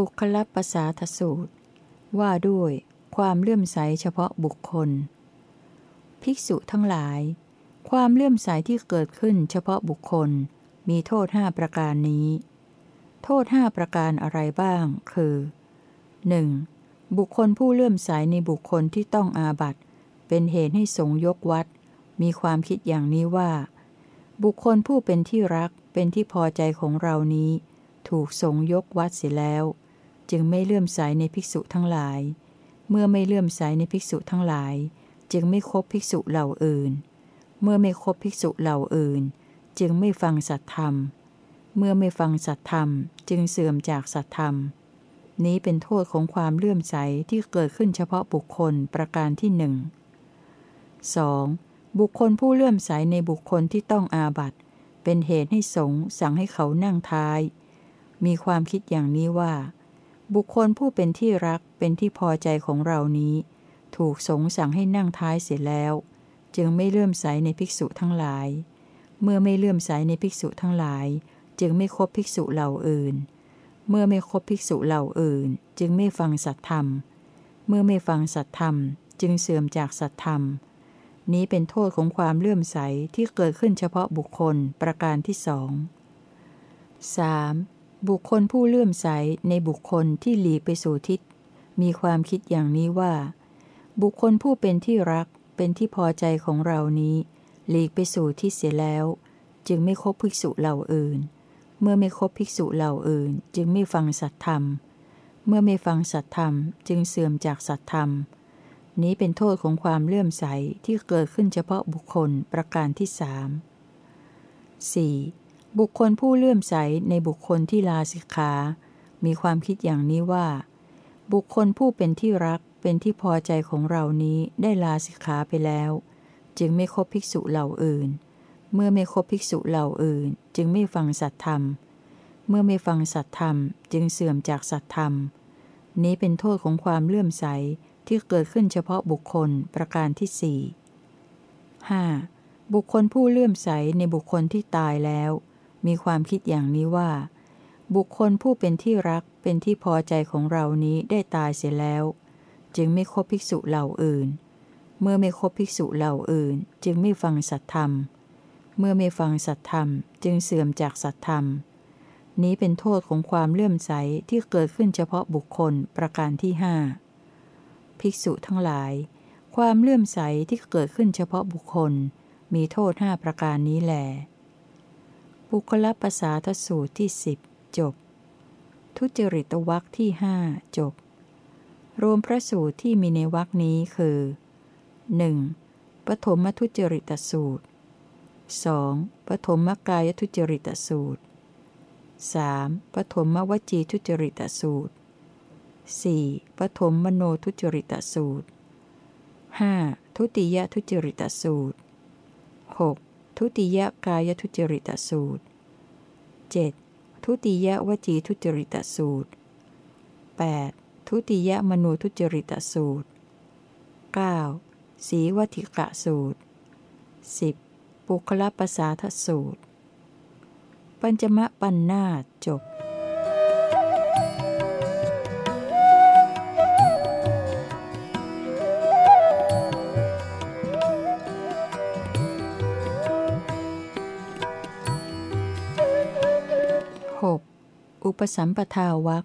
ปุคลปสาทสูตร ว่าด้วยความเลื่อมใสเฉพาะบุคคล ภิกษุทั้งหลาย ความเลื่อมใสที่เกิดขึ้นเฉพาะบุคคล มีโทษห้าประการนี้ โทษห้าประการอะไรบ้าง คือ 1. บุคคลผู้เลื่อมใสในบุคคลที่ต้องอาบัตเป็นเหตุให้สงยกวัด มีความคิดอย่างนี้ว่า บุคคลผู้เป็นที่รักเป็นที่พอใจของเรานี้ ถูกสงยกวัดเสียแล้ว จึงไม่เลื่อมใสในภิกษุทั้งหลาย เมื่อไม่เลื่อมใสในภิกษุทั้งหลาย จึงไม่คบภิกษุเหล่าอื่น เมื่อไม่คบภิกษุเหล่าอื่น จึงไม่ฟังสัตธรรม เมื่อไม่ฟังสัตธรรม จึงเสื่อมจากสัตธรรม นี้เป็นโทษของความเลื่อมใสที่เกิดขึ้นเฉพาะบุคคลประการที่หนึ่ง 2. บุคคลผู้เลื่อมใสในบุคคลที่ต้องอาบัตเป็นเหตุให้สงสั่งให้เขานั่งท้าย มีความคิดอย่างนี้ว่า บุคคลผู้เป็นที่รักเป็นที่พอใจของเรานี้ ถูกสงสั่งให้นั่งท้ายเสียแล้ว จึงไม่เลื่อมใสในภิกษุทั้งหลาย เมื่อไม่เลื่อมใสในภิกษุทั้งหลาย จึงไม่คบภิกษุเหล่าอื่น เมื่อไม่คบภิกษุเหล่าอื่น จึงไม่ฟังสัตธรรม เมื่อไม่ฟังสัตธรรม จึงเสื่อมจากสัตธรรม นี้เป็นโทษของความเลื่อมใสที่เกิดขึ้นเฉพาะบุคคลประการที่สอง 3. บุคคลผู้เลื่อมใสในบุคคลที่หลีไปสู่ทิศ มีความคิดอย่างนี้ว่า บุคคลผู้เป็นที่รักเป็นที่พอใจของเรานี้ หลีกไปสู่ทิศเสียแล้ว จึงไม่คบภิกษุเหล่าอื่น เมื่อไม่คบภิกษุเหล่าอื่น จึงไม่ฟังสัตธรรม เมื่อไม่ฟังสัตธรรม จึงเสื่อมจากสัตธรรม นี้เป็นโทษของความเลื่อมใสที่เกิดขึ้นเฉพาะบุคคลประการที่สาม 4. บุคคลผู้เลื่อมใสในบุคคลที่ลาสิกขา มีความคิดอย่างนี้ว่า บุคคลผู้เป็นที่รักเป็นที่พอใจของเรานี้ได้ลาสิกขาไปแล้ว จึงไม่คบภิกษุเหล่าอื่น เมื่อไม่คบภิกษุเหล่าอื่น จึงไม่ฟังสัตธรรม เมื่อไม่ฟังสัตธรรม จึงเสื่อมจากสัตธรรม นี้เป็นโทษของความเลื่อมใสที่เกิดขึ้นเฉพาะบุคคลประการที่สี่หบุคคลผู้เลื่อมใสในบุคคลที่ตายแล้ว มีความคิดอย่างนี้ว่า บุคคลผู้เป็นที่รักเป็นที่พอใจของเรานี้ได้ตายเสียแล้ว จึงไม่คบภิกษุเหล่าอื่น เมื่อไม่คบภิกษุเหล่าอื่น จึงไม่ฟังสัตธรรม เมื่อไม่ฟังสัตธรรม จึงเสื่อมจากสัตธรรม นี้เป็นโทษของความเลื่อมใสที่เกิดขึ้นเฉพาะบุคคลประการที่ห้าภิกษุทั้งหลาย ความเลื่อมใสที่เกิดขึ้นเฉพาะบุคคล มีโทษห้าประการนี้แหล บุคลภาษาทสูตรที่สิบจบ ทุจริตวักที่ห้าจบ รวมพระสูตรที่มีในวักนี้คือ 1. ปฐมทุจริตสูตร 2. ปฐมกายทุจริตสูตร 3. ปฐมวจีทุจริตสูตร 4. ปฐมมโนทุจริตสูตร 5. ทุติยทุจริตสูตร 6. ทุติยกายทุจริตสูตร 7. ทุติยวจีทุจริตสูตร 8. ทุติยมโนทุจริตสูตร 9. สีวัติกะสูตร 10. ปุคละปสาทสูตร ปัญจมะปันนาจบ ปสัมปทาวัก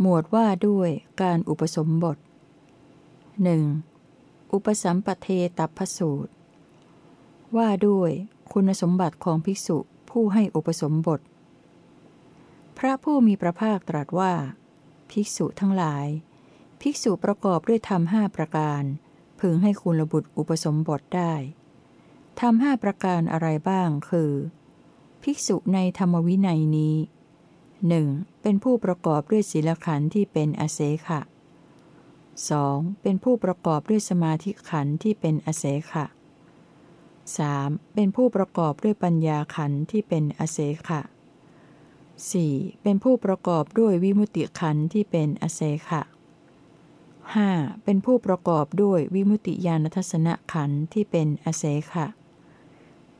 หมวดว่าด้วยการอุปสมบทหนึ่งอุปสัมปเทตัพสูตร ว่าด้วยคุณสมบัติของภิกษุผู้ให้อุปสมบท พระผู้มีพระภาคตรัสว่า ภิกษุทั้งหลาย ภิกษุประกอบด้วยธรรมห้าประการ พึงให้คุณบุตรอุปสมบทได้ทำห้าประการอะไรบ้างคือ ภิกษุในธรรมวินัยนี้ หนึ่งเป็นผู้ประกอบด้วยศีลขันธ์ที่เป็นอเสขะ 2. เป็นผู้ประกอบด้วยสมาธิขันธ์ที่เป็นอเสขะ 3. เป็นผู้ประกอบด้วยปัญญาขันธ์ที่เป็นอเสขะ 4. เป็นผู้ประกอบด้วยวิมุติขันธ์ที่เป็นอเสขะ 5. เป็นผู้ประกอบด้วยวิมุติญาณทัศนขันธ์ที่เป็นอเสขะ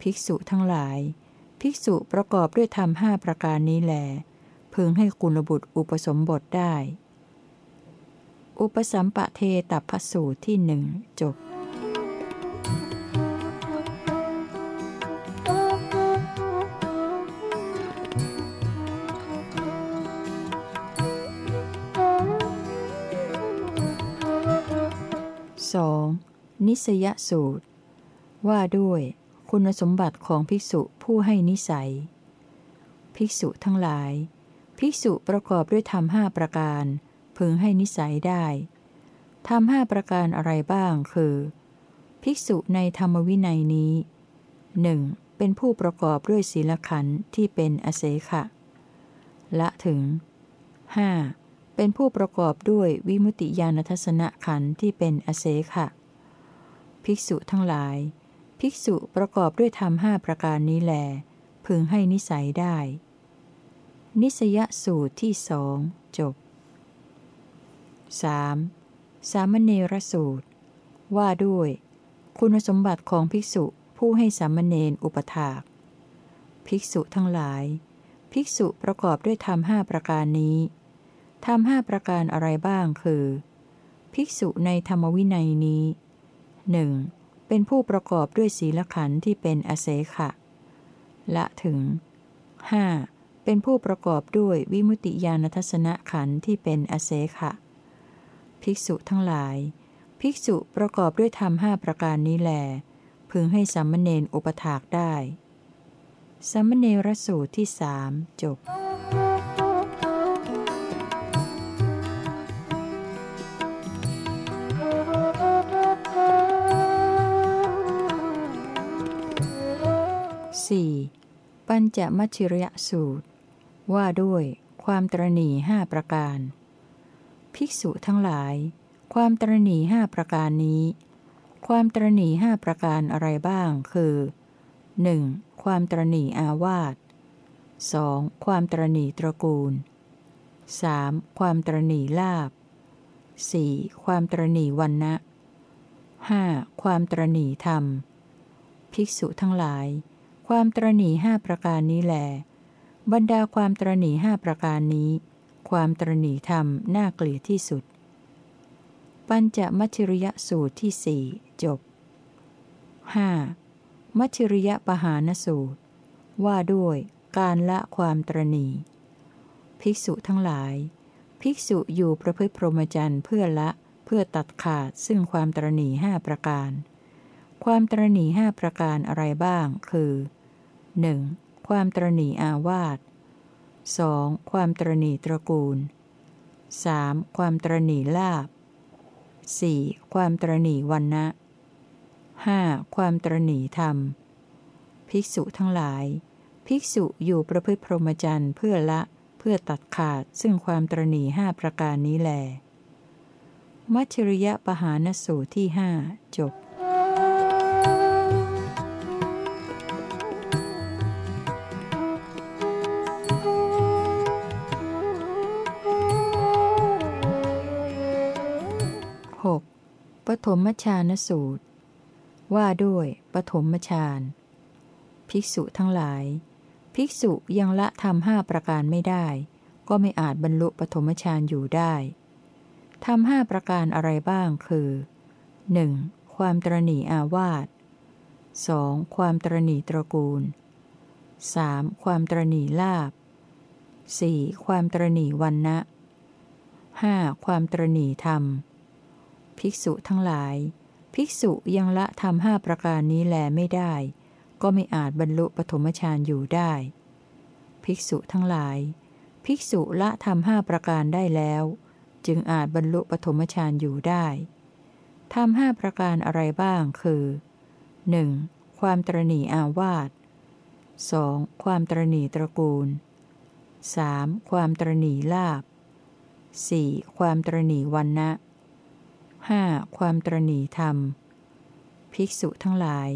ภิกษุทั้งหลาย ภิกษุประกอบด้วยธรรมห้าประการนี้แล พึงให้กุลบุตรอุปสมบทได้ อุปสัมปะเทตัพสูตรที่หนึ่งจบ 2. นิสยสูตร ว่าด้วยคุณสมบัติของภิกษุผู้ให้นิสัย ภิกษุทั้งหลาย ภิกษุประกอบด้วยธรรมห้าประการ พึงให้นิสัยได้ธรรมห้าประการอะไรบ้างคือ ภิกษุในธรรมวินัยนี้หนึ่งเป็นผู้ประกอบด้วยศีลขันธ์ที่เป็นอเสขะละถึง 5. เป็นผู้ประกอบด้วยวิมุตติญาณทัศนขันธ์ที่เป็นอเสขะภิกษุทั้งหลาย ภิกษุประกอบด้วยธรรมห้าประการนี้แล พึงให้นิสัยได้ นิสยสูตรที่สองจบ 3. สามเณรสูตร ว่าด้วย คุณสมบัติของภิกษุผู้ให้สามเณรอุปถาก ภิกษุทั้งหลาย ภิกษุประกอบด้วยธรรมห้าประการนี้ธรรมห้าประการอะไรบ้างคือ ภิกษุในธรรมวินัยนี้หนึ่งเป็นผู้ประกอบด้วยศีลขันธ์ที่เป็นอเสขะ ละถึง 5. เป็นผู้ประกอบด้วยวิมุติญาณทัศนขันธ์ที่เป็นอเสขะ ภิกษุทั้งหลาย ภิกษุประกอบด้วยธรรมห้าประการนี้แล พึงให้สัมมเนนอุปถากได้สัมมเนรสูตรที่สามจบ 4. ปัญจมัชฌิรยสูตร ว่าด้วยความตรณีห้าประการ ภิกษุทั้งหลาย ความตรณีห้าประการนี้ ความตรณีห้าประการอะไรบ้างคือ 1. ความตรณีอาวาส 2. ความตรณีตระกูล 3. ความตรณีลาบ 4. ความตรณีวันนะ 5. ความตรณีธรรม ภิกษุทั้งหลาย ความตรณีห้าประการนี้แหละ บรรดาความตรณีห้าประการนี้ ความตรณีธรรมน่าเกลียดที่สุด ปัญจมัชริยสูตรที่สี่จบ 5. มัชริยปหานสูตร ว่าด้วยการละความตรณีภิกษุทั้งหลาย ภิกษุอยู่ประพฤติพรหมจรรย์เพื่อละเพื่อตัดขาดซึ่งความตรณีห้าประการ ความตรณีห้าประการอะไรบ้าง คือ 1. ความตรณีอาวาส 2. ความตรณีตระกูล 3. ความตรณีลาบ 4. ความตรณีวันนะ 5. ความตรณีธรรม ภิกษุทั้งหลาย ภิกษุอยู่ประพฤติพรหมจรรย์เพื่อละเพื่อตัดขาดซึ่งความตรณีห้าประการนี้แล มัชริยปหานสูตรที่หจบ ฐมฌานสูตร ว่าด้วยปฐมฌานภิกษุทั้งหลาย ภิกษุยังละทำห้าประการไม่ได้ ก็ไม่อาจบรรลุปฐมฌานอยู่ได้ทำห้าประการอะไรบ้างคือ 1. ความตรณีอาวาส 2. ความตรณีตระกูล 3. ความตรณีลาบ 4. ความตรณีวันนะ 5. ความตรณีธรรม ภิกษุทั้งหลาย ภิกษุยังละทำห้าประการนี้แลไม่ได้ ก็ไม่อาจบรรลุปฐมฌานอยู่ได้ ภิกษุทั้งหลาย ภิกษุละทำห้าประการได้แล้ว จึงอาจบรรลุปฐมฌานอยู่ได้ทำห้าประการอะไรบ้างคือ 1. ความตรณีอาวาส 2. ความตรณีตระกูล 3. ความตรณีลาบ 4. ความตรณีวันนะ 5. ความตรณีธรรม ภิกษุทั้งหลาย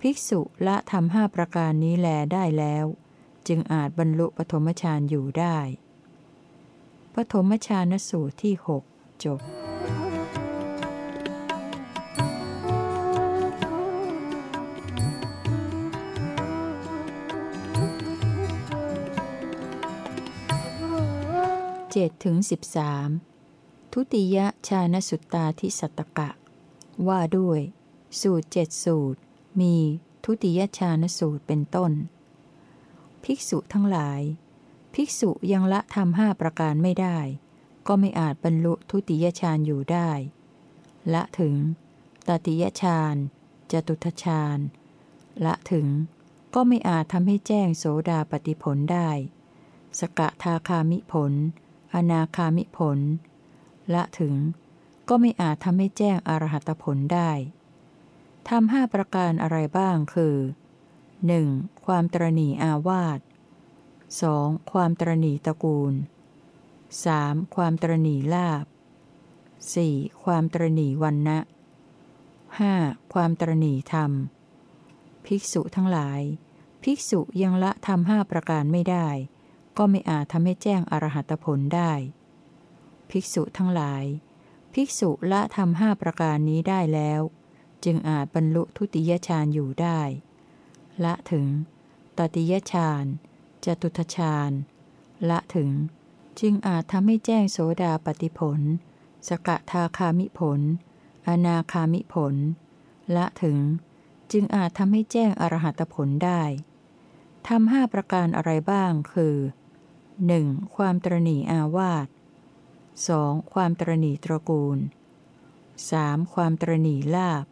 ภิกษุละทำห้าประการนี้แลได้แล้ว จึงอาจบรรลุปฐมฌานอยู่ได้ ปฐมฌานสูตรที่หกจบ6 7ถึง13 ทุติยชาณสุตตาทิสัตกะ ว่าด้วย สูตรเจ็ดสูตร มีทุติยชาณสูตรเป็นต้น ภิกษุทั้งหลาย ภิกษุยังละทำห้าประการไม่ได้ ก็ไม่อาจบรรลุทุติยฌานอยู่ได้ ละถึง ตติยฌานจตุทฌานละถึงก็ไม่อาจทำให้แจ้งโสดาปฏิผลได้ สกทาคามิผล อนาคามิผล ละถึง ก็ไม่อาจทำให้แจ้งอรหัตผลได้ทำห้าประการอะไรบ้างคือ 1. ความตรณีอาวาส 2. ความตรณีตระกูล 3. ความตรณีลาบ 4. ความตรณีวันนะ 5. ความตรณีธรรม ภิกษุทั้งหลาย ภิกษุยังละทำห้าประการไม่ได้ ก็ไม่อาจทำให้แจ้งอรหัตผลได้ ภิกษุทั้งหลาย ภิกษุละทำห้าประการนี้ได้แล้ว จึงอาจบรรลุทุติยฌานอยู่ได้ ละถึง ตติยฌานจตุทฌานละถึง จึงอาจทำให้แจ้งโสดาปฏิผล สกทาคามิผล อนาคามิผล ละถึง จึงอาจทำให้แจ้งอรหัตผลได้ทำห้าประการอะไรบ้างคือ 1. ความตรณีอาวาส 2. ความตรณีตระกูล 3. ความตรณีลาบ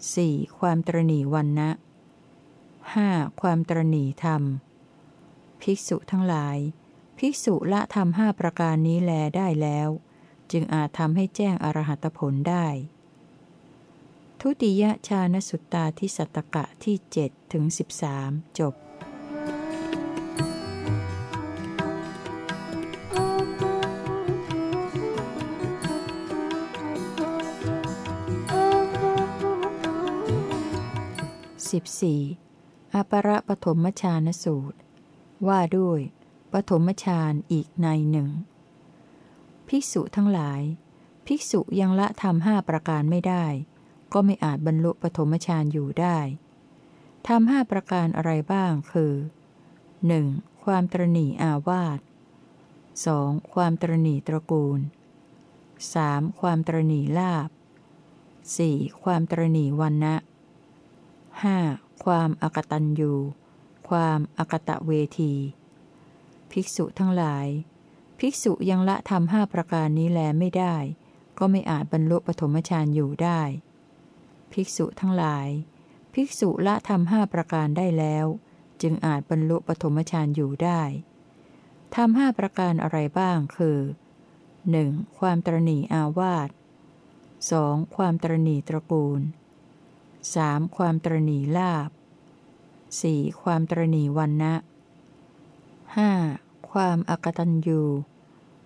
4. ความตรณีวันนะ 5. ความตรณีธรรม ภิกษุทั้งหลาย ภิกษุละทำห้าประการนี้แลได้แล้ว จึงอาจทำให้แจ้งอรหัตผลได้ ทุติยชาณสุตตาทิสัตตกะที่7ถึง13 จบ 14. อปรปฐมฌานสูตร ว่าด้วย ปฐมฌานอีกในหนึ่ง ภิกษุทั้งหลาย ภิกษุยังละทำห้าประการไม่ได้ ก็ไม่อาจบรรลุปฐมฌานอยู่ได้ทำห้าประการอะไรบ้างคือ 1. ความตรณีอาวาส 2. ความตรณีตระกูล 3. ความตรณีลาบ 4. ความตรณีวันนะ 5. ความอกตัญญูความอกตะเวที ภิกษุทั้งหลาย ภิกษุยังละทำห้าประการนี้แลไม่ได้ ก็ไม่อาจบรรลุปฐมฌานอยู่ได้ ภิกษุทั้งหลาย ภิกษุละทำห้าประการได้แล้ว จึงอาจบรรลุปฐมฌานอยู่ได้ทำห้าประการอะไรบ้างคือ 1. ความตรณีอาวาส 2. ความตรณีตระกูล 3. ความตรณีลาบ 4. ความตรณีวันนะ 5. ความอากตัญญู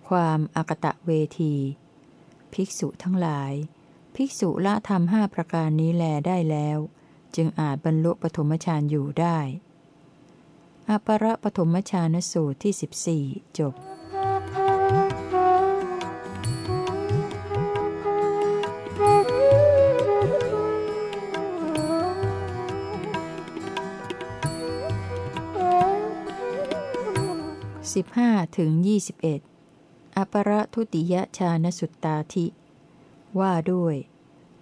ความอากตะเวที ภิกษุทั้งหลาย ภิกษุละธรรมห้าประการนี้แลได้แล้ว จึงอาจบรรลุปฐมฌานอยู่ได้อปรปฐมฌานสูตรที่ 14 จบ 15ถึง21 อปรทุติยชาณสุตตาธิ ว่าด้วย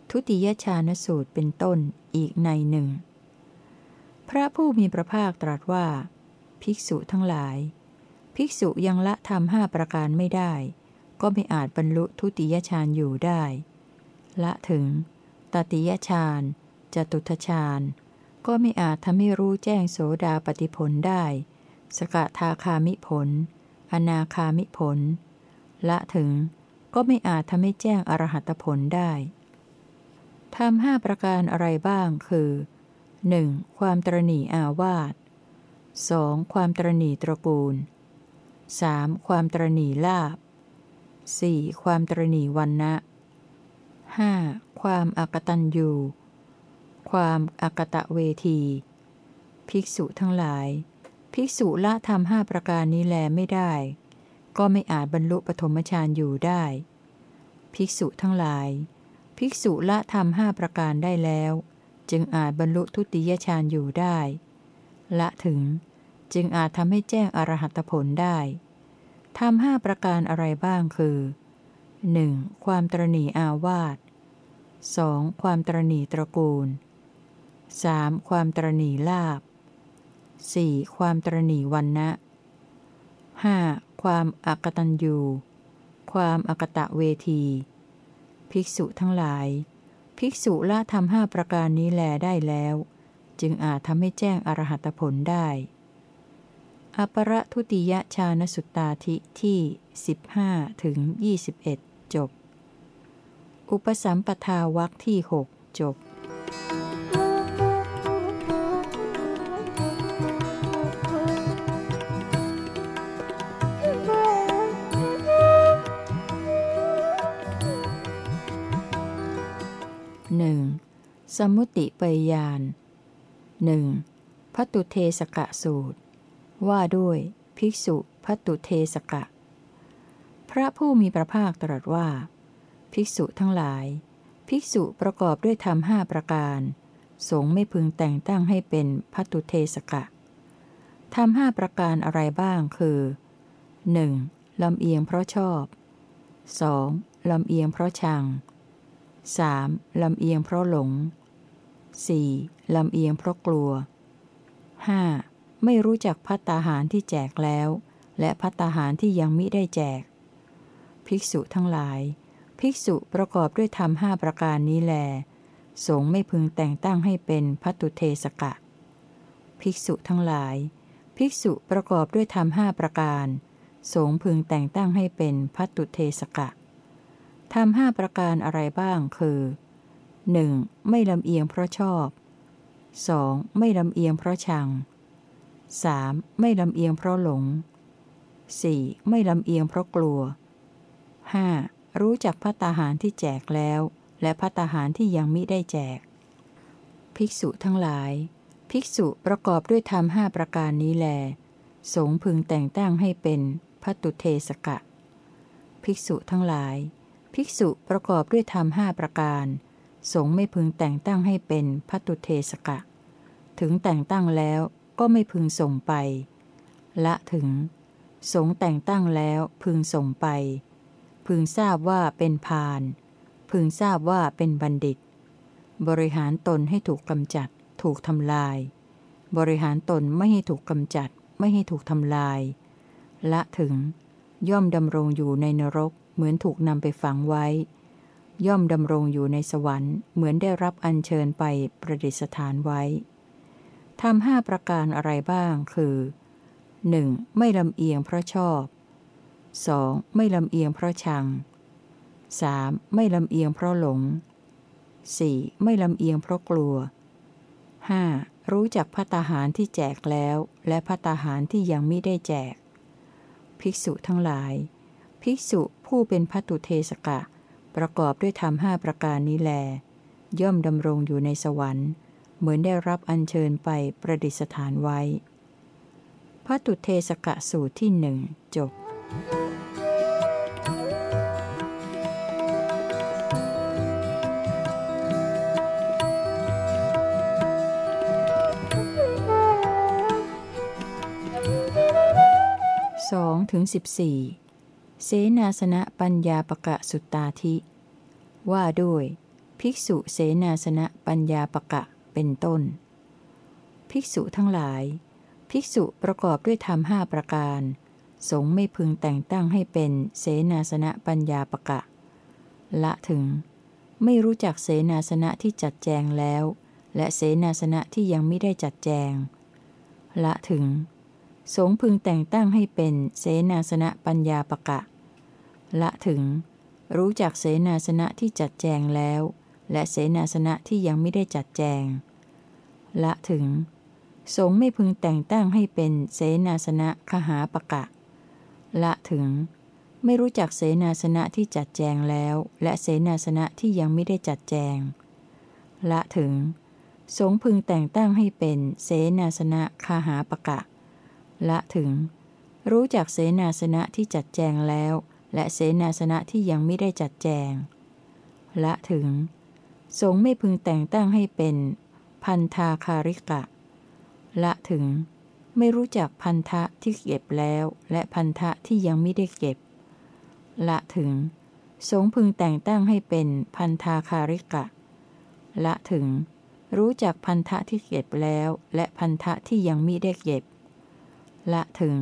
ทุติยชาณสูตรเป็นต้นอีกในหนึ่ง พระผู้มีพระภาคตรัสว่า ภิกษุทั้งหลาย ภิกษุยังละทำห้าประการไม่ได้ ก็ไม่อาจบรรลุทุติยฌานอยู่ได้ ละถึง ตติยฌานจตุทฌานก็ไม่อาจทำให้รู้แจ้งโสดาปฏิผลได้ สกทาคามิผล อนาคามิผล ละถึงก็ไม่อาจทำให้แจ้งอรหัตผลได้ทำห้าประการอะไรบ้างคือ 1. ความตรณีอาวาส 2. ความตรณีตระกูล 3. ความตรณีลาบ 4. ความตรณีวันนะ 5. ความอากตัญญูความอากตะเวที ภิกษุทั้งหลาย ภิกษุละทำห้าประการนี้แลไม่ได้ ก็ไม่อาจบรรลุปฐมฌานอยู่ได้ ภิกษุทั้งหลาย ภิกษุละทำห้าประการได้แล้ว จึงอาจบรรลุทุติยฌานอยู่ได้ ละถึงจึงอาจทำให้แจ้งอรหัตผลได้ทำห้าประการอะไรบ้างคือ 1. ความตรณีอาวาส 2. ความตรณีตระกูล 3. ความตรณีลาบ 4. ความตรณีวันนะ 5. ความอักตันยูความอกตะเวที ภิกษุทั้งหลาย ภิกษุละทำห้าประการนี้แลได้แล้ว จึงอาจทำให้แจ้งอรหัตผลได้ อปรทุติยชาณสุตตาธิที่ 15ถึง21 จบ อุปสัมปทาวักที่ 6 จบ สมุติปยานหนึ่งพัตุเทสกะสูตร ว่าด้วย ภิกษุพัตุเทสกะ พระผู้มีพระภาคตรัสว่า ภิกษุทั้งหลาย ภิกษุประกอบด้วยธรรมห้าประการ สงไม่พึงแต่งตั้งให้เป็นพัตุเทสกะทำห้าประการอะไรบ้างคือ 1. ลำเอียงเพราะชอบ 2. ลำเอียงเพราะชัง 3. ลำเอียงเพราะหลง 4. ลำเอียงเพราะกลัว 5. ไม่รู้จักพัตตาหารที่แจกแล้ว และพัตตาหารที่ยังมิได้แจก ภิกษุทั้งหลาย ภิกษุประกอบด้วยธรรมห้าประการนี้แล สงไม่พึงแต่งตั้งให้เป็นพัตุเทสกะ ภิกษุทั้งหลาย ภิกษุประกอบด้วยธรรมห้าประการ สงพึงแต่งตั้งให้เป็นพัตุเทสกะทำห้าประการอะไรบ้างคือ 1. ไม่ลำเอียงเพราะชอบ 2. ไม่ลำเอียงเพราะชัง 3. ไม่ลำเอียงเพราะหลง 4. ไม่ลำเอียงเพราะกลัว 5. รู้จักพัตาหารที่แจกแล้ว และพัตาหารที่ยังมิได้แจก ภิกษุทั้งหลาย ภิกษุประกอบด้วยธรรมห้าประการนี้แล สงพึงแต่งตั้งให้เป็นพัตุเทสกะ ภิกษุทั้งหลาย ภิกษุประกอบด้วยธรรมห้าประการ สงไม่พึงแต่งตั้งให้เป็นพัตุเทสกะ ถึงแต่งตั้งแล้วก็ไม่พึงส่งไป ละถึง สงแต่งตั้งแล้วพึงส่งไป พึงทราบว่าเป็นพาน พึงทราบว่าเป็นบัณฑิต บริหารตนให้ถูกกำจัด ถูกทำลาย บริหารตนไม่ให้ถูกกำจัด ไม่ให้ถูกทำลาย ละถึง ย่อมดำรงอยู่ในนรกเหมือนถูกนำไปฝังไว้ ย่อมดำรงอยู่ในสวรรค์เหมือนได้รับอัญเชิญไปประดิษฐานไว้ทำห้าประการอะไรบ้าง คือ 1. ไม่ลำเอียงเพราะชอบ 2. ไม่ลำเอียงเพราะชัง 3. ไม่ลำเอียงเพราะหลง 4. ไม่ลำเอียงเพราะกลัว 5. รู้จักพัตาหารที่แจกแล้ว และพัตาหารที่ยังไม่ได้แจก ภิกษุทั้งหลาย ภิกษุผู้เป็นพัตุเทสกะ ประกอบด้วยธรรมห้าประการนี้แล ย่อมดำรงอยู่ในสวรรค์ เหมือนได้รับอัญเชิญไปประดิษฐานไว้พัตุเทสกะสูตรที่หนึ่งจบสองถึงสิบสี่ เสนาสนะปัญญาปะกะสุตตาธิ ว่าด้วย ภิกษุเสนาสนะปัญญาปะกะเป็นต้น ภิกษุทั้งหลาย ภิกษุประกอบด้วยธรรมห้าประการ สงไม่พึงแต่งตั้งให้เป็นเสนาสนะปัญญาปะกะ ละถึง ไม่รู้จักเสนาสนะที่จัดแจงแล้ว และเสนาสนะที่ยังไม่ได้จัดแจง ละถึงสงพึงแต่งตั้งให้เป็นเสนาสนะปัญญาปะกะ ละถึง รู้จักเสนาสนะที่จัดแจงแล้ว และเสนาสนะที่ยังไม่ได้จัดแจง ละถึง สงไม่พึงแต่งตั้งให้เป็นเสนาสนะคหาปะกะ ละถึง ไม่รู้จักเสนาสนะที่จัดแจงแล้ว และเสนาสนะที่ยังไม่ได้จัดแจง ละถึง สงพึงแต่งตั้งให้เป็นเสนาสนะคาหาปะกะ ละถึงรู้จักเสนาสนะที่จัดแจงแล้ว และเสนาสนะที่ยังไม่ได้จัดแจง ละถึง สงไม่พึงแต่งตั้งให้เป็น พันธาคาริกะ ละถึง ไม่รู้จักพันธะที่เก็บแล้ว และพันธะที่ยังไม่ได้เก็บ ละถึง สงพึงแต่งตั้งให้เป็นพันธาคาริกะ ละถึง รู้จักพันธะที่เก็บแล้ว และพันธะที่ยังมิได้เก็บ ละถึง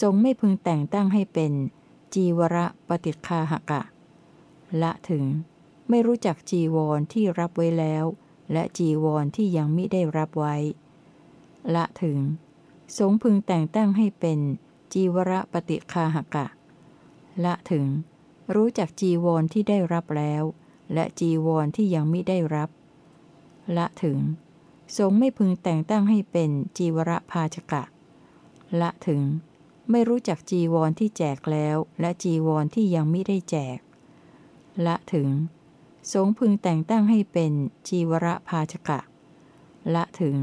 สงไม่พึงแต่งตั้งให้เป็น จีวระปฏิคาหกะ ละถึง ไม่รู้จักจีวรที่รับไว้แล้ว และจีวรที่ยังมิได้รับไว้ ละถึง สงพึงแต่งตั้งให้เป็นจีวระปฏิคาหกะ ละถึง รู้จักจีวรที่ได้รับแล้ว และจีวรที่ยังมิได้รับ ละถึง สงไม่พึงแต่งตั้งให้เป็นจีวระภาชกะ ละถึง ไม่รู้จักจีวรที่แจกแล้ว และจีวรที่ยังไมิได้แจก ละถึง สงพึงแต่งตั้งให้เป็นจีวระภาชกะ ละถึง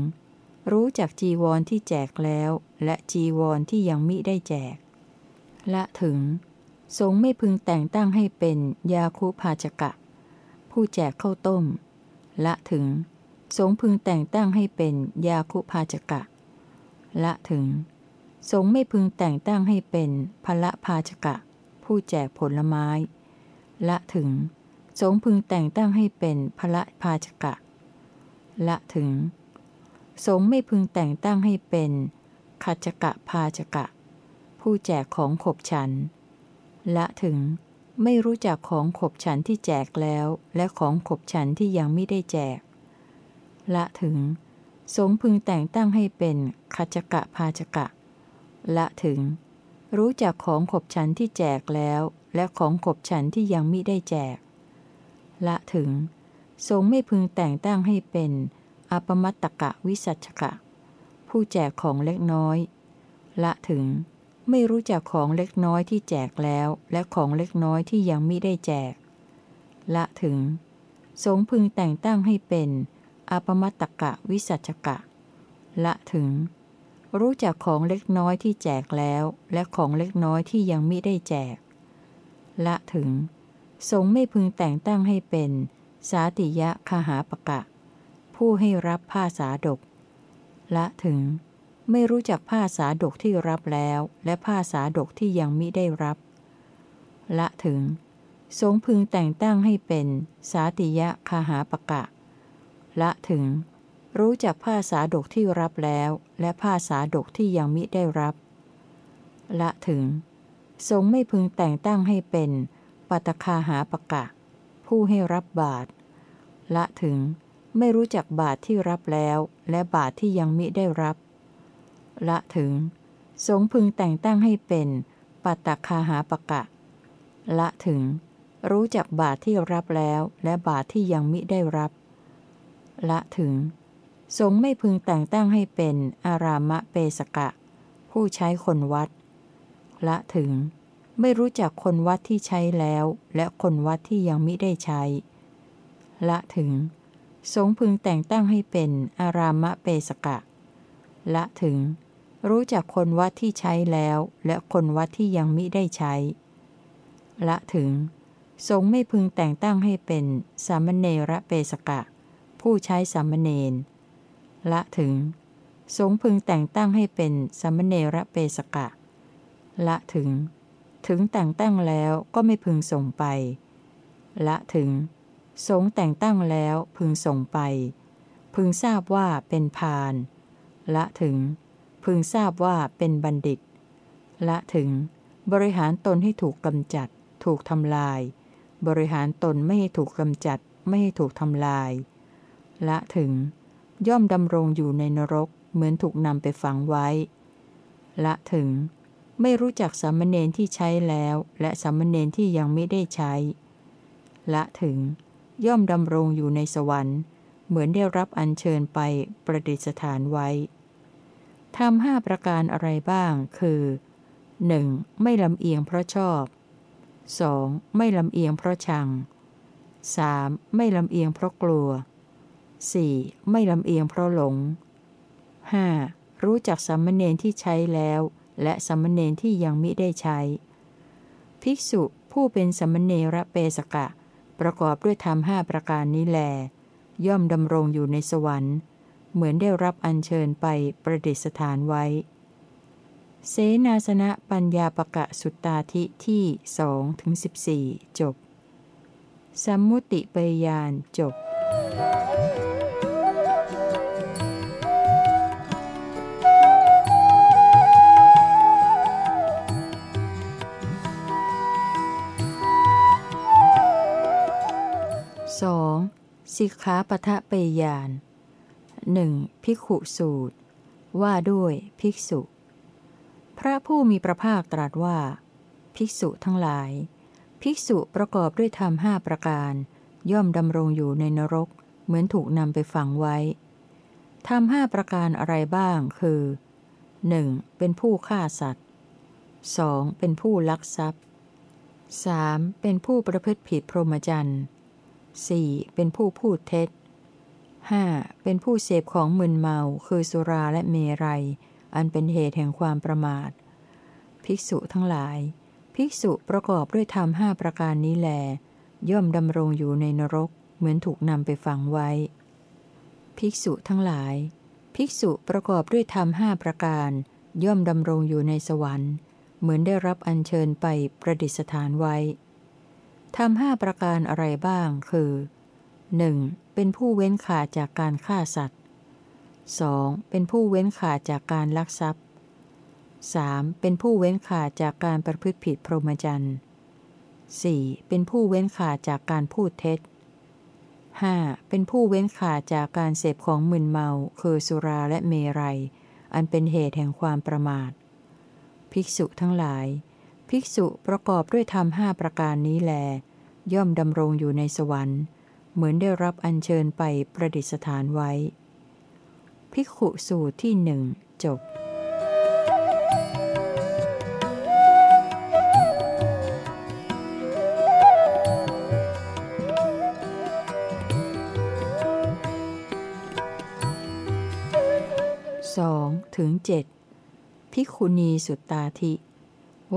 รู้จักจีวรที่แจกแล้ว และจีวรที่ยังมิได้แจก ละถึง สงไม่พึงแต่งตั้งให้เป็นยาคุภาชกะ ผู้แจกข้าวต้ม ละถึง สงพึงแต่งตั้งให้เป็นยาคุภาชกะ ละถึง สงไม่พึงแต่งตั้งให้เป็นพละภาชกะ ผู้แจกผลไม้ ละถึง สงพึงแต่งตั้งให้เป็นพละภาชกะ ละถึง สงไม่พึงแต่งตั้งให้เป็นขัจกะภาชกะ ผู้แจกของขบฉัน ละถึงไม่รู้จักของขบฉันที่แจกแล้วและของขบฉันที่ยังไม่ได้แจก ละถึง สงพึงแต่งตั้งให้เป็นขัจกะภาชกะ ละถึง รู้จักของขบฉันที่แจกแล้ว และของขบฉันที่ยังมิได้แจก ละถึงสงไม่พึงแต่งตั้งให้เป็น อปมัตตกะวิสัชกะ ผู้แจกของเล็กน้อย ละถึง ไม่รู้จักของเล็กน้อยที่แจกแล้ว และของเล็กน้อยที่ยังมิได้แจก ละถึงสงพึงแต่งตั้งให้เป็น อปมัตตกะวิสัชกะ ละถึง รู้จักของเล็กน้อยที่แจกแล้ว และของเล็กน้อยที่ยังมิได้แจก ละถึง สงไม่พึงแต่งตั้งให้เป็น สาติยะคาหาปะกะ ผู้ให้รับผ้าสาดก ละถึง ไม่รู้จักผ้าสาดกที่รับแล้ว และผ้าสาดกที่ยังมิได้รับ ละถึง สงพึงแต่งตั้งให้เป็น สาติยะคาหาปะกะ ละถึง รู้จักผ้าสาดกที่รับแล้ว และผ้าสาดกที่ยังมิได้รับ ละถึงสงไม่พึงแต่งตั้งให้เป็นปัตคาหาปะกะ ผู้ให้รับบาตรละถึง ไม่รู้จักบาตรที่รับแล้ว และบาตรที่ยังมิได้รับ ละถึงสงพึงแต่งตั้งให้เป็นปัตตคาหาปะกะ ละถึง รู้จักบาตรที่รับแล้ว และบาตรที่ยังมิได้รับ ละถึง สงไม่พึงแต่งตั้งให้เป็นอารามะเปสกะ ผู้ใช้คนวัด ละถึง ไม่รู้จักคนวัดที่ใช้แล้ว และคนวัดที่ยังมิได้ใช้ ละถึง สงพึงแต่งตั้งให้เป็นอารามะเปสกะ ละถึง รู้จักคนวัดที่ใช้แล้ว และคนวัดที่ยังมิได้ใช้ ละถึง สงไม่พึงแต่งตั้งให้เป็นสามเณระเปสกะ ผู้ใช้สามเณร ละถึง สงพึงแต่งตั้งให้เป็นสามเณระเปสกะ ละถึง ถึงแต่งตั้งแล้วก็ไม่พึงส่งไป ละถึง สงแต่งตั้งแล้วพึงส่งไป พึงทราบว่าเป็นพาน ละถึง พึงทราบว่าเป็นบัณฑิต ละถึง บริหารตนให้ถูกกำจัด ถูกทำลาย บริหารตนไม่ให้ถูกกำจัด ไม่ให้ถูกทำลาย ละถึง ย่อมดำรงอยู่ในนรก เหมือนถูกนำไปฝังไว้ ละถึง ไม่รู้จักสามเณรที่ใช้แล้ว และสามเณรที่ยังไม่ได้ใช้ ละถึง ย่อมดำรงอยู่ในสวรรค์ เหมือนได้รับอัญเชิญไปประดิษฐานไว้ทำห้าประการอะไรบ้าง คือ 1. ไม่ลำเอียงเพราะชอบ 2. ไม่ลำเอียงเพราะชัง 3. ไม่ลำเอียงเพราะกลัว 4. ไม่ลำเอียงเพราะหลง 5. รู้จักสัมมเนนที่ใช้แล้ว และสัมมเนนที่ยังมิได้ใช้ ภิกษุผู้เป็นสัมมเนระเปสกะ ประกอบด้วยธรรมห้าประการนี้แล ย่อมดำรงอยู่ในสวรรค์ เหมือนได้รับอัญเชิญไปประดิษฐานไว้ เสนาสนะปัญญาปะกะสุตตาธิที่สองถึงสิบสี่จบ สัมมุติปยานจบ สิกขาปทะเปยานหนึ่งภิกขุสูตร ว่าด้วยภิกษุ พระผู้มีพระภาคตรัสว่า ภิกษุทั้งหลาย ภิกษุประกอบด้วยธรรมห้าประการ ย่อมดำรงอยู่ในนรก เหมือนถูกนำไปฝังไว้ทำห้าประการอะไรบ้างคือ 1. เป็นผู้ฆ่าสัตว์ 2. เป็นผู้ลักทรัพย์ 3. เป็นผู้ประพฤติผิดพรหมจรรย์ 4. เป็นผู้พูดเท็จ 5. เป็นผู้เสพของมึนเมาคือสุราและเมรัย อันเป็นเหตุแห่งความประมาท ภิกษุทั้งหลาย ภิกษุประกอบด้วยธรรมห้าประการนี้แล ย่อมดำรงอยู่ในนรก เหมือนถูกนำไปฝังไว้ ภิกษุทั้งหลาย ภิกษุประกอบด้วยธรรมห้าประการ ย่อมดำรงอยู่ในสวรรค์ เหมือนได้รับอัญเชิญไปประดิษฐานไว้ ทำห้าประการอะไรบ้าง คือ 1. เป็นผู้เว้นขาดจากการฆ่าสัตว์ 2. เป็นผู้เว้นขาดจากการลักทรัพย์ 3. เป็นผู้เว้นขาดจากการประพฤติผิดพรหมจรรย์ 4. เป็นผู้เว้นขาดจากการพูดเท็จ 5. เป็นผู้เว้นขาดจากการเสพของมึนเมา คือสุราและเมรัย อันเป็นเหตุแห่งความประมาท ภิกษุทั้งหลาย ภิกษุประกอบด้วยธรรมห้าประการนี้แล ย่อมดำรงอยู่ในสวรรค์ เหมือนได้รับอัญเชิญไปประดิษฐานไว้ ภิกขุสูตรที่หนึ่งจบสองถึงเจ็ดภิกขุณีสุตตาธิ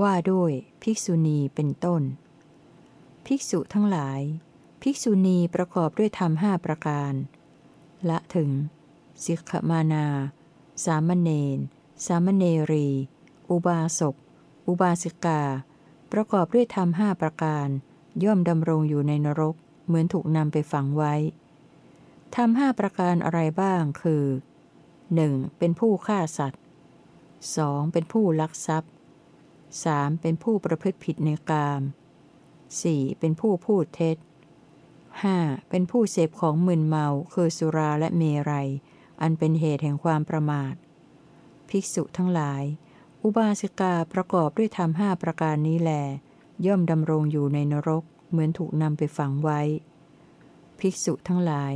ว่าด้วยภิกษุณีเป็นต้น ภิกษุทั้งหลาย ภิกษุณีประกอบด้วยธรรมห้าประการ ละถึงสิกขมานา สามเณร สามเณรี อุบาสก อุบาสิกา ประกอบด้วยธรรมห้าประการ ย่อมดำรงอยู่ในนรก เหมือนถูกนำไปฝังไว้ทำห้าประการอะไรบ้างคือ 1. เป็นผู้ฆ่าสัตว์ 2. เป็นผู้ลักทรัพย์ 3. เป็นผู้ประพฤติผิดในกาม 4. เป็นผู้พูดเท็จ 5. เป็นผู้เสพของมึนเมาคือสุราและเมรัย อันเป็นเหตุแห่งความประมาท ภิกษุทั้งหลาย อุบาสิกาประกอบด้วยธรรมห้าประการนี้แล ย่อมดำรงอยู่ในนรก เหมือนถูกนำไปฝังไว้ ภิกษุทั้งหลาย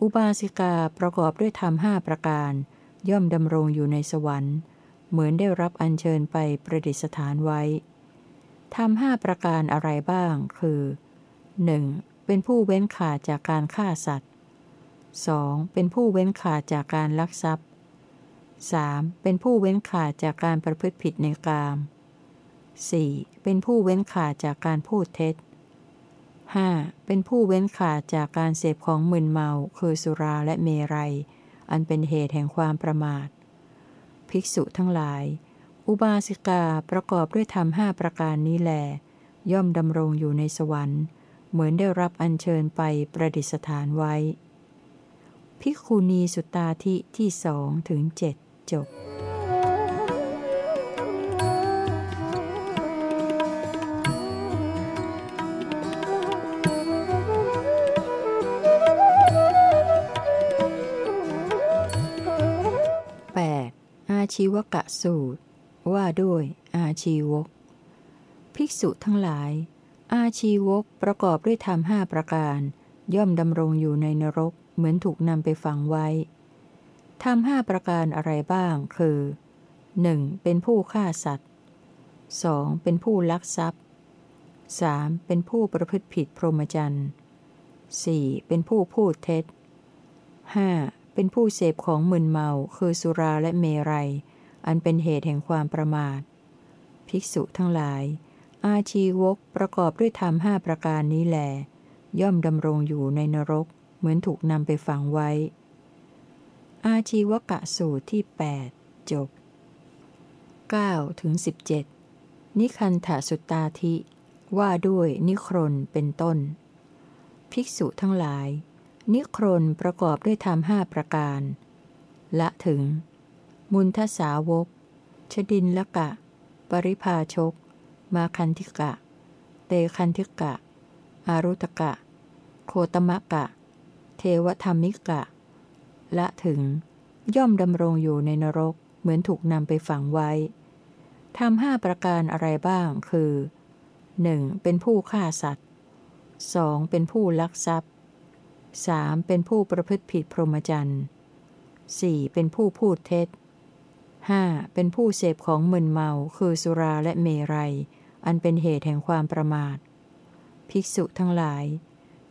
อุบาสิกาประกอบด้วยธรรมห้าประการ ย่อมดำรงอยู่ในสวรรค์ เหมือนได้รับอัญเชิญไปประดิษฐานไว้ทำห้าประการอะไรบ้าง คือ 1. เป็นผู้เว้นขาดจากการฆ่าสัตว์ 2. เป็นผู้เว้นขาดจากการลักทรัพย์ 3. เป็นผู้เว้นขาดจากการประพฤติผิดในกาม 4. เป็นผู้เว้นขาดจากการพูดเท็จ 5. เป็นผู้เว้นขาดจากการเสพของมึนเมา คือสุราและเมรัย อันเป็นเหตุแห่งความประมาท ภิกษุทั้งหลาย อุบาสิกาประกอบด้วยธรรมห้าประการนี้แล ย่อมดำรงอยู่ในสวรรค์ เหมือนได้รับอัญเชิญไปประดิษฐานไว้ ภิกขุณีสุตตาธิที่สองถึงเจ็ดจบ ชีวกะสูตร ว่าด้วย อาชีวก ภิกษุทั้งหลาย อาชีวกประกอบด้วยธรรมห้าประการ ย่อมดำรงอยู่ในนรก เหมือนถูกนำไปฝังไว้ทำห้าประการอะไรบ้าง คือ 1. เป็นผู้ฆ่าสัตว์ 2. เป็นผู้ลักทรัพย์ 3. เป็นผู้ประพฤติผิดพรหมจรรย์ 4. เป็นผู้พูดเท็จ 5. เป็นผู้เสพของมึนเมาคือสุราและเมรัย อันเป็นเหตุแห่งความประมาท ภิกษุทั้งหลาย อาชีวกประกอบด้วยธรรมห้าประการนี้แหลย่อมดำรงอยู่ในนรก เหมือนถูกนำไปฝังไว้ อาชีวกะสูตรที่ 8 จบ9ถึง17 นิคันถสุตตาธิ ว่าด้วยนิครนเป็นต้น ภิกษุทั้งหลาย นิครนประกอบด้วยธรรมห้าประการ ละถึง มุนทสาวก ชดินละกะ ปริภาชก มาคันธิกะ เตคันธิกะ อารุตกะ โคตมะกะ เทวธรรมิกะ ละถึง ย่อมดำรงอยู่ในนรก เหมือนถูกนำไปฝังไว้ทำห้าประการอะไรบ้าง คือ 1. เป็นผู้ฆ่าสัตว์ 2. เป็นผู้ลักทรัพย์ 3. เป็นผู้ประพฤติผิดพรหมจรรย์ 4. เป็นผู้พูดเท็จ 5. เป็นผู้เสพของมึนเมาคือสุราและเมรัย อันเป็นเหตุแห่งความประมาท ภิกษุทั้งหลาย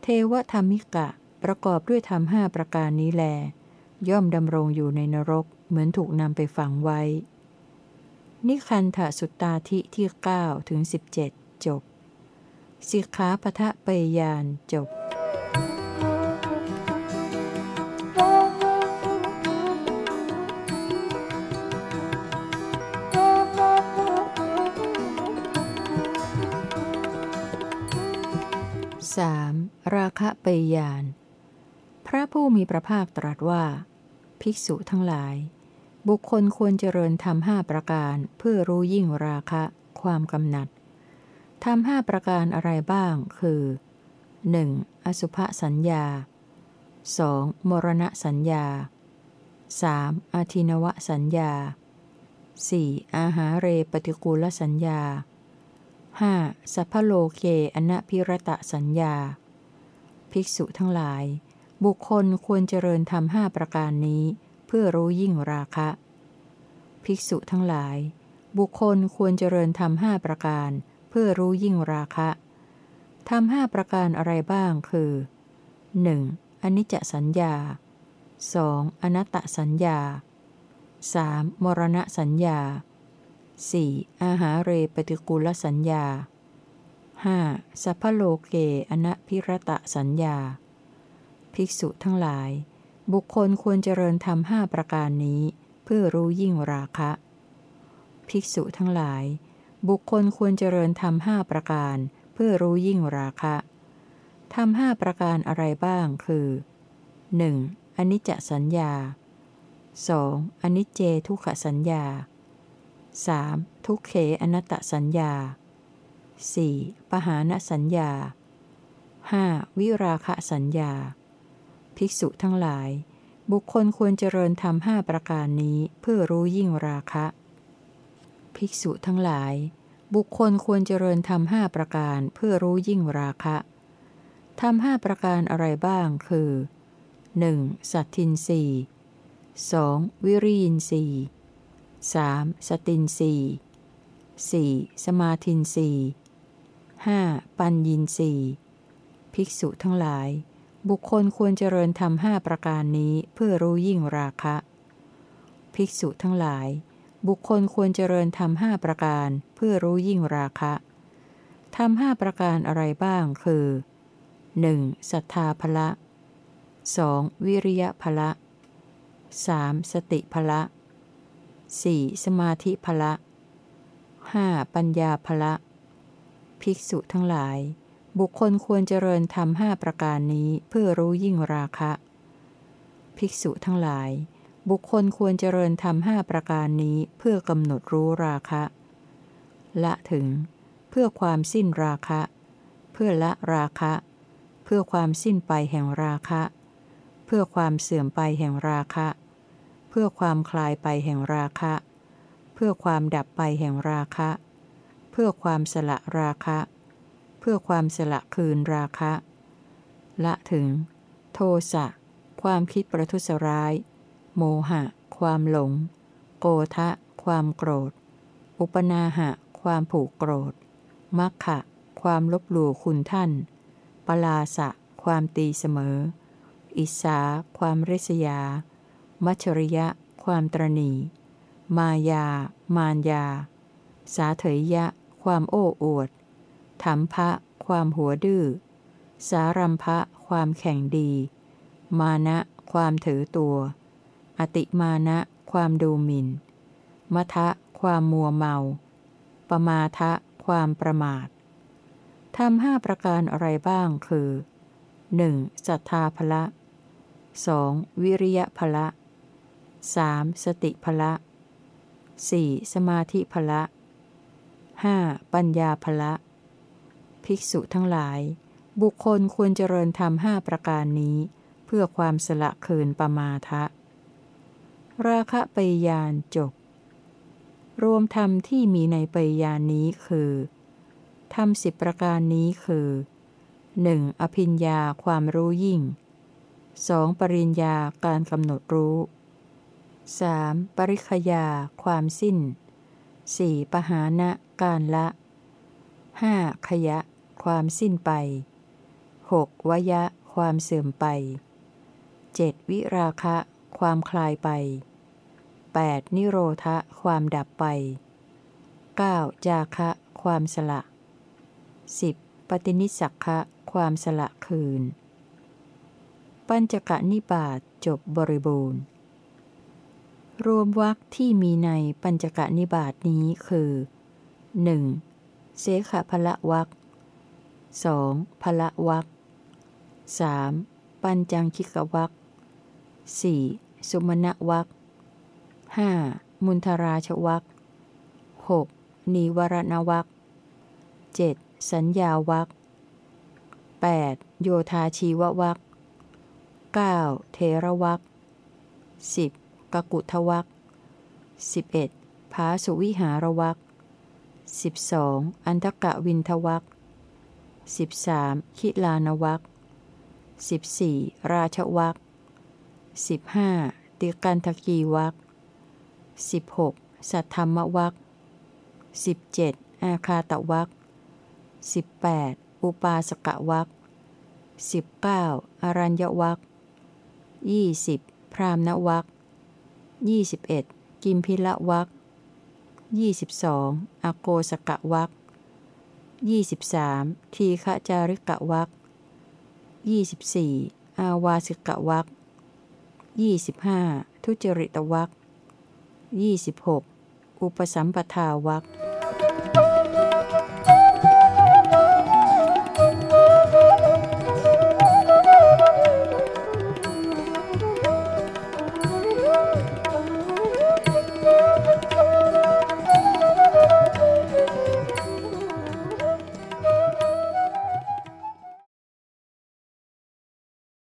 เทวธรรมิกะประกอบด้วยธรรมห้าประการนี้แล ย่อมดำรงอยู่ในนรกเหมือนถูกนำไปฝังไว้ นิคันถสุตตาธิที่9ถึง17 จบสิกขาปทะเปยานจบ ราคะเปยาน พระผู้มีพระภาคตรัสว่า ภิกษุทั้งหลาย บุคคลควรเจริญทำห้าประการเพื่อรู้ยิ่งราคะความกำหนัดทำห้าประการอะไรบ้างคือ 1. อสุภสัญญา 2. มรณะสัญญา 3. อาทินวสัญญา 4. อาหาเรปฏิกูลสัญญา 5. สัพพโลเคอนะพิรตะสัญญา ภิกษุทั้งหลาย บุคคลควรเจริญทำห้าประการนี้ เพื่อรู้ยิ่งราคะ ภิกษุทั้งหลาย บุคคลควรเจริญทำห้าประการ เพื่อรู้ยิ่งราคะทำห้าประการอะไรบ้างคือ 1. อนิจจสัญญา 2. อนัตตสัญญา 3. มรณะสัญญา 4. อาหาเรปฏิกูลสัญญา 5. สัพพโลเกอนะพิรตะสัญญา ภิกษุทั้งหลาย บุคคลควรเจริญทำห้าประการนี้ เพื่อรู้ยิ่งราคะ ภิกษุทั้งหลาย บุคคลควรเจริญทำห้าประการ เพื่อรู้ยิ่งราคะทำห้าประการอะไรบ้างคือ 1. อนิจจสัญญา 2. อนิจเจทุกขสัญญา 3. ทุกเขอนัตตสัญญา 4. ปหานสัญญา 5. วิราคะสัญญา ภิกษุทั้งหลาย บุคคลควรเจริญทำห้าประการนี้เพื่อรู้ยิ่งราคะ ภิกษุทั้งหลาย บุคคลควรเจริญทำห้าประการเพื่อรู้ยิ่งราคะทำห้าประการอะไรบ้างคือ 1. สัตทินรี 2. วิริยินรี 3. สตินรี 4. สมาธินรี 5. ปัญญินรีภิกษุทั้งหลาย บุคคลควรเจริญทำห้าประการนี้เพื่อรู้ยิ่งราคะ ภิกษุทั้งหลาย บุคคลควรเจริญทำห้าประการเพื่อรู้ยิ่งราคะทำห้าประการอะไรบ้างคือ 1. ศรัทธาภละ 2. วิริยะภละ 3. สติภละ 4. สมาธิภละ 5. ปัญญาภละ ภิกษุทั้งหลาย บุคคลควรเจริญทำห้าประการนี้เพื่อรู้ยิ่งราคะ ภิกษุทั้งหลาย บุคคลควรเจริญทำห้าประการนี้เพื่อกำหนดรู้ราคะ ละถึง เพื่อความสิ้นราคะ เพื่อละราคะ เพื่อความสิ้นไปแห่งราคะ เพื่อความเสื่อมไปแห่งราคะ เพื่อความคลายไปแห่งราคะ เพื่อความดับไปแห่งราคะ พื่อความสละราคะ เพื่อความสละคืนราคะ ละถึง โทสะ ความคิดประทุษร้าย โมหะ ความหลง โกทะ ความโกรธ อุปนาหะ ความผูกโกรธ มัคคะความลบหลู่คุณท่าน ปลาสะ ความตีเสมอ อิสา ความริษยา มัชริยะ ความตรณี มายา มานยา สาเถยยะ ความโอ้อวดธรรมภะความหัวดื้อ สารัมภะความแข่งดี มานะ ความถือตัว อติมานะ ความดูหมิน่นมทะ ความมัวเมา ปมาทะ ความประมาททำห้าประการอะไรบ้างคือ 1. ศรัทธาภละ 2. วิริยะภละ 3. สติภละ 4. สมาธิภละ 5. ปัญญาภละ ภิกษุทั้งหลาย บุคคลควรเจริญธรรมห้าประการนี้ เพื่อความสละคืนปรมาทะ ราคะปยานจบ รวมธรรมที่มีในปยานนี้คือธรรมสิบประการนี้คือ 1. อภิญญาความรู้ยิ่ง 2. ปริญญาการกำหนดรู้ 3. ปริคยาความสิ้น 4. ปหานะการละ 5. ขยะ ความสิ้นไป 6. วยะ ความเสื่อมไป 7. วิราคะ ความคลายไป 8. นิโรธะ ความดับไป 9. จาคะ ความสละ 10. ปฏินิสักคะ ความสละคืน ปัญจกะนิบาตจบบริบูรณ์ รวมวรรคที่มีในปัญจกะนิบาตนี้คือ 1. เสขพละวรรค 2. พละวรรค 3. ปัญจังคิกวรรค 4. สุมณวรรค 5. มุนทราชวรรค 6. นีวรณวรรค 7. สัญญาวัค 8. โยธาชีววัค 9. เทระวัค 10. กกุทวัค 11. ภาสุวิหารวัค 12. อันทกะวินทวัค 13. คิลานวัค 14. ราชวัค 15. ติกันทกีวัค 16. สัทธรรมวัค 17. อาคาตวัค 18. อุปาสกวักสิบเก้าอรัญญวักยี่สิบพรามณวัก ยี่สิบเอ็ดกิมพิละวักยี่สิบสองอโกสกะวักยี่สิบสามทีฆจาริกะวักยี่สิบสี่อาวาสิกะวักยี่สิบห้าทุจริตวักยี่สิบหกอุปสัมปทาวัก